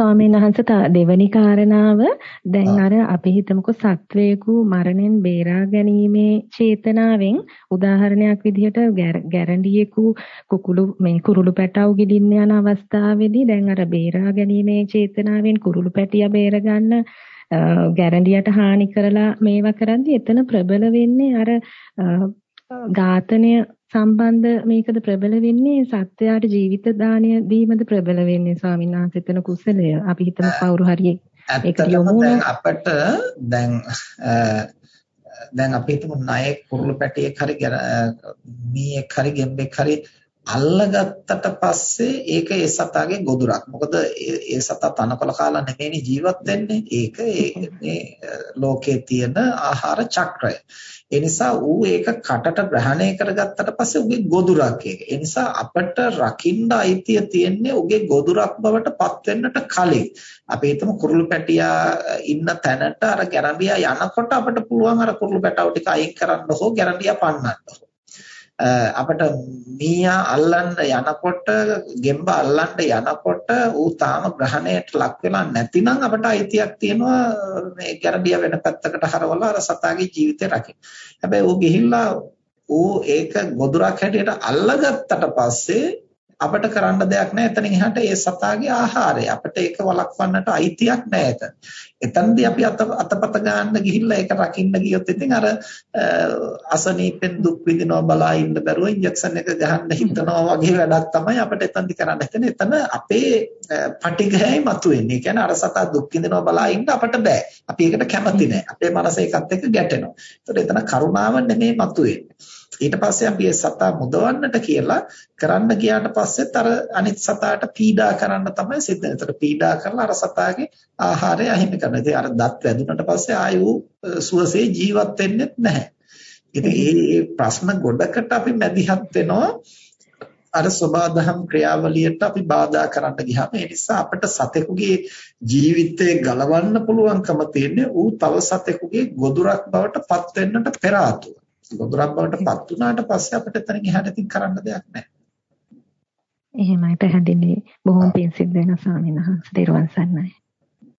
ස්වාමීන් වහන්සේ දෙවැනි කාරණාව. දැන් අර අපි හිතමුකෝ සත්වයකු මරණයෙන් බේරා ගැනීමේ චේතනාවෙන් උදාහරණයක් විදිහට ගැරන්ඩියෙකු කුකුළු මේ කුරුළු පැටව ගිලින්න යන අවස්ථාවේදී දැන් අර බේරා ගැනීමේ චේතනාවෙන් කුරුළු පැටිය බේර ගන්න ගැරන්ඩියට හානි කරලා මේවා කරද්දී එතන ප්‍රබල වෙන්නේ අර ඝාතනය සම්බන්ධ මේකද ප්‍රබල වෙන්නේ? සත්‍යයට ජීවිත දානය දීමද ප්‍රබල වෙන්නේ ස්වාමීන් වහන්සේ? එතන කුසලය. අපි හිතමු කවුරු හරි ඒකට යොමු අපිට දැන් දැන් අපි හිතමු ණයෙක් කුරුළු පැටියෙක් හරි මීයක් හරි ගෙම්බෙක් හරි අල්ලගත්තට පස්සේ ඒක ඒ සතාගේ ගොදුරක්. මොකද ඒ සතා තනකොළ කාලා නෙමෙයි ජීවත් වෙන්නේ. ඒක මේ ලෝකයේ තියෙන ආහාර චක්‍රය. ඒ නිසා ඌ ඒක කටට ග්‍රහණය කරගත්තට පස්සේ උගේ ගොදුරක් ඒක. ඒ නිසා අපට රකින්න අයිතිය තියෙන්නේ උගේ ගොදුරක් බවට පත් වෙන්නට කලින්. අපි හිතමු කුරුළු පැටියා ඉන්න තැනට අර ගැරන්ඩියා යනකොට අපිට පුළුවන් අර කුරුළු පැටව ටික අයින් කරන්න හෝ ගැරන්ඩියා පන්නන්න හෝ. අපිට මීයා අල්ලන්න යනකොට ගෙම්බ අල්ලන්න යනකොට ඌ තාම ග්‍රහණයට ලක් වෙලා නැතිනම් අපිට අයිතියක් තියෙනවා මේ ගැරඩිය වෙන පැත්තකට හරවලා අර සතාගේ ජීවිතය රකින්න. හැබැයි ඌ ගිහිල්ලා ඌ ඒක ගොදුරක් හැටියට අල්ලගත්තට පස්සේ අපිට කරන්න දෙයක් නැහැ එතනින් එහාට ඒ සතාගේ ආහාරය අපිට ඒක වළක්වන්නට අයිතියක් නැහැ එතන. එතනදී අපි අත අතපත ගන්න ගිහිල්ලා ඒක රකින්න ගියොත් ඉතින් අර අසනීපෙන් දුක් විඳිනවා බලා ඉන්න බැරුව ඉන්ජෙක්ෂන් එක ගහන්න හිතනවා වගේ වැඩක් තමයි අපිට එතනදී කරන්න හිතෙන්නේ. එතන අපේ පටිඝයයි මතුවෙන්නේ. ඒ කියන්නේ අර සතා දුක් විඳිනවා බලා ඉන්න අපිට බෑ. අපි ඒකට කැමති නැහැ. අපේ මනස ඒකත් එක්ක ගැටෙනවා. ඒතකොට එතන කරුණාව නෙමෙයි මතුවෙන්නේ. ඊට පස්සේ අපි ඒ සතා මුදවන්නට කියලා කරන්න ගියාට පස්සෙත් අර අනිත් සතාට පීඩා කරන්න තමයි සිද්ධ වෙන්නේ. ඒතර පීඩා කරලා අර සතාගේ ආහාරය අහිමි කරනවා. ඉතින් අර දත් වැදුනට පස්සේ ආයු සුවසේ ජීවත් වෙන්නේ නැහැ. ඉතින් මේ ප්‍රශ්න ගොඩකට අපි මැදිහත් වෙනවා අර සබාධම් ක්‍රියාවලියට අපි බාධා කරන්න ගියාම ඒ නිසා අපිට සතෙකුගේ ජීවිතේ ගලවන්න පුළුවන්කම තියෙන්නේ ඌ තව සතෙකුගේ ගොදුරක් බවට පත් වෙන්නට පෙර ආතුව. ගොදුරක් බවට පත් වුණාට පස්සේ අපිට එතනින් එහාට ඉතින් කරන්න දෙයක් නැහැ. එහෙමයි පැහැදිලි. බොහොම පිං සිද්ධ වෙන ස්වාමීන් වහන්සේ දරුවන් සන්නයි.